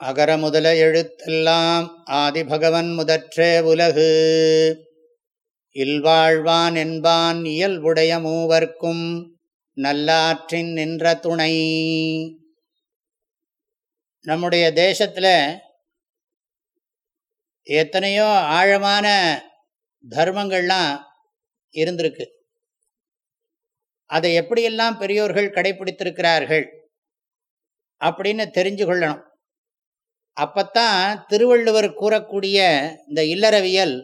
அகர முதல எழுத்தெல்லாம் ஆதிபகவன் முதற்றே உலகு. இல்வாழ்வான் என்பான் இயல்புடைய மூவர்க்கும் நல்லாற்றின் நின்ற துணை. நம்முடைய தேசத்தில் எத்தனையோ ஆழமான தர்மங்கள்லாம் இருந்திருக்கு. அதை எப்படியெல்லாம் பெரியோர்கள் கடைபிடித்திருக்கிறார்கள் அப்படின்னு தெரிஞ்சு கொள்ளணும் அப்பத்தான் திருவள்ளுவர் கூறக்கூடிய இந்த இல்லறவியல்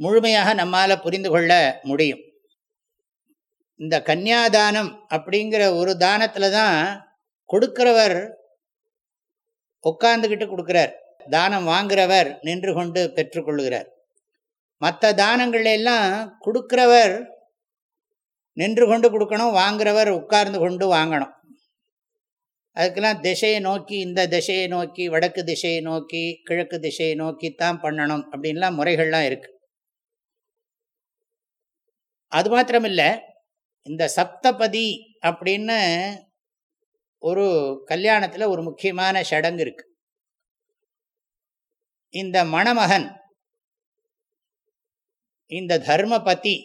முழுமையாக நம்மால் புரிந்து கொள்ள முடியும். இந்த கன்னியாதானம் அப்படிங்கிற ஒரு தானத்தில் தான் கொடுக்கிறவர் உட்கார்ந்துக்கிட்டு கொடுக்குறார். தானம் வாங்குறவர் நின்று கொண்டு பெற்றுக்கொள்கிறார் மற்ற தானங்கள் எல்லாம் கொடுக்கிறவர் நின்று கொண்டு கொடுக்கணும் வாங்குறவர் உட்கார்ந்து கொண்டு வாங்கணும். அதுக்கெல்லாம் திசையை நோக்கி இந்த திசையை நோக்கி வடக்கு திசையை நோக்கி கிழக்கு திசையை நோக்கித்தான் பண்ணணும் அப்படின்லாம் முறைகள்லாம் இருக்கு. அது மாத்திரமில்லை இந்த சப்தபதி அப்படின்னு ஒரு கல்யாணத்தில் ஒரு முக்கியமான சடங்கு இருக்கு. இந்த மணமகன் இந்த தர்மபதி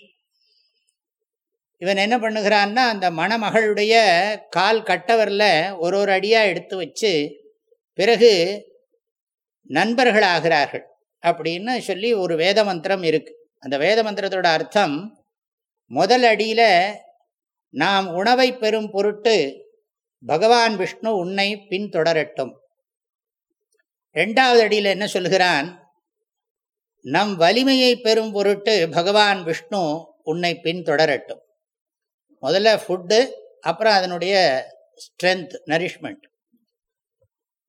இவன் என்ன பண்ணுகிறான்னா அந்த மணமகளுடைய கால் கட்டவரில் ஒரு ஒரு அடியாக எடுத்து வச்சு பிறகு நண்பர்களாகிறார்கள் அப்படின்னு சொல்லி ஒரு வேத மந்திரம் இருக்குது அந்த வேத மந்திரத்தோட அர்த்தம் முதல் அடியில் நாம் உணவை பெறும் பொருட்டு பகவான் விஷ்ணு உன்னை பின்தொடரட்டும். ரெண்டாவது அடியில் என்ன சொல்கிறான் நம் வலிமையை பெறும் பொருட்டு பகவான் விஷ்ணு உன்னை பின்தொடரட்டும். முதல்ல ஃபுட்டு அப்புறம் அதனுடைய ஸ்ட்ரென்த் நரிஷ்மெண்ட்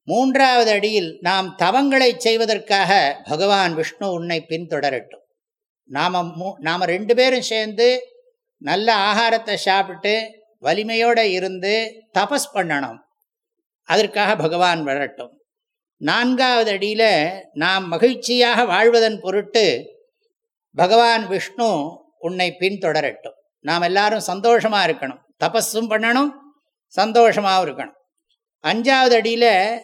மூன்றாவது அடியில் நாம் தவங்களை செய்வதற்காக பகவான் விஷ்ணு உன்னை பின்தொடரட்டும். நாம் நாம் ரெண்டு பேரும் சேர்ந்து நல்ல ஆகாரத்தை சாப்பிட்டு வலிமையோடு இருந்து தபஸ் பண்ணணும். அதற்காக பகவான் வரட்டும். நான்காவது அடியில் நாம் மகிழ்ச்சியாக வாழ்வதன் பொருட்டு பகவான் விஷ்ணு உன்னை பின்தொடரட்டும். நாம் எல்லாரும் சந்தோஷமாக இருக்கணும். தபஸும் பண்ணணும் சந்தோஷமாகவும் இருக்கணும். அஞ்சாவது அடியில்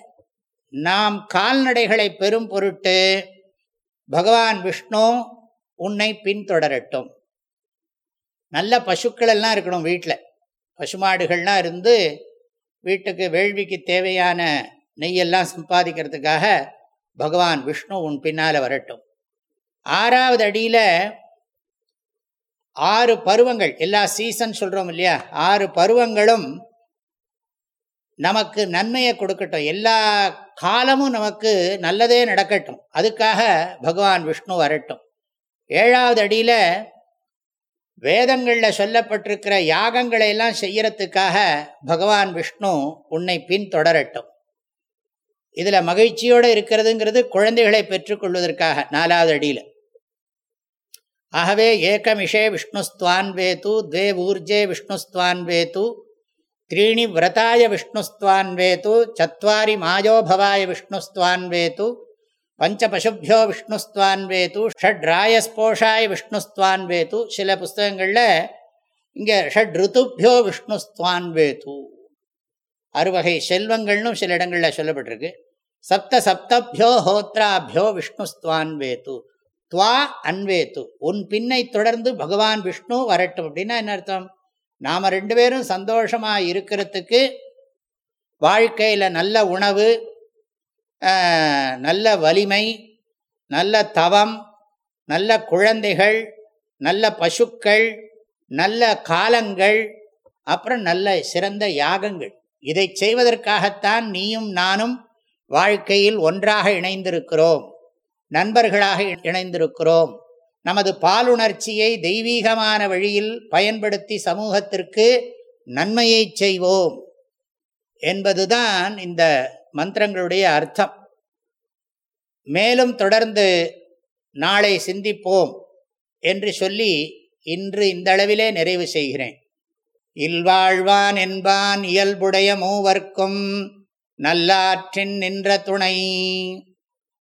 நாம் கால்நடைகளை பெரும் பொருட்டு பகவான் விஷ்ணு உன்னை பின்தொடரட்டும். நல்ல பசுக்கள் எல்லாம் இருக்கணும் வீட்டில் பசுமாடுகள்லாம் இருந்து வீட்டுக்கு வேள்விக்கு தேவையான நெய்யெல்லாம் சம்பாதிக்கிறதுக்காக பகவான் விஷ்ணு உன் பின்னால் வரட்டும். ஆறாவது அடியில் ஆறு பருவங்கள். எல்லா சீசன் சொல்கிறோம் இல்லையா? ஆறு பருவங்களும் நமக்கு நன்மையை கொடுக்கட்டும். எல்லா காலமும் நமக்கு நல்லதே நடக்கட்டும். அதுக்காக பகவான் விஷ்ணு வரட்டும். ஏழாவது அடியில் வேதங்களில் சொல்லப்பட்டிருக்கிற யாகங்களை எல்லாம் செய்யறதுக்காக பகவான் விஷ்ணு உன்னை பின் தொடரட்டும் இதில் மகிழ்ச்சியோடு இருக்கிறதுங்கிறது குழந்தைகளை பெற்றுக்கொள்வதற்காக நாலாவது அடியில். ஆகவே ஏகமிஷே விஷ்ணுஸ்துவான் வேத்து துவே ஊர்ஜே விஷ்ணுஸ்துவான் வேத்து த்ரீணி விரதாய விஷ்ணுஸ்துவான் வேத்து சத்வாரி மாயோபவாய விஷ்ணுஸ்துவான் வேத்து பஞ்ச பசுபியோ விஷ்ணுஸ்துவான் வேத்து ஷட் ராயஸ்போஷாய விஷ்ணுஸ்துவான் வேத்து சில புஸ்தகங்களில் இங்கே ஷட் ருத்துபியோ விஷ்ணுஸ்துவான் வேத்து அறுவகை செல்வங்கள்னு சில இடங்களில் சொல்லப்பட்டிருக்கு. சப்த சப்தபியோ ஹோத்ராபியோ விஷ்ணுஸ்துவான் வேத்து துவா அன்வேத்து. உன் பின்னை தொடர்ந்து பகவான் விஷ்ணு வரட்டும். அப்படின்னா என்ன அர்த்தம்? நாம் ரெண்டு பேரும் சந்தோஷமாக இருக்கிறதுக்கு வாழ்க்கையில் நல்ல உணவு நல்ல வலிமை நல்ல தவம் நல்ல குழந்தைகள் நல்ல பசுக்கள் நல்ல காலங்கள் அப்புறம் நல்ல சிறந்த யாகங்கள். இதை செய்வதற்காகத்தான் நீயும் நானும் வாழ்க்கையில் ஒன்றாக இணைந்திருக்கிறோம். நண்பர்களாக இணைந்திருக்கிறோம். நமது பாலுணர்ச்சியை தெய்வீகமான வழியில் பயன்படுத்தி சமூகத்திற்கு நன்மையை செய்வோம் என்பதுதான் இந்த மந்திரங்களுடைய அர்த்தம். மேலும் தொடர்ந்து நாளை சிந்திப்போம் என்று சொல்லி இன்று இந்த அளவிலே நிறைவு செய்கிறேன். இல்வாழ்வான் என்பான் இயல்புடைய மூவர்க்கும் நல்லாற்றின் நின்ற துணை.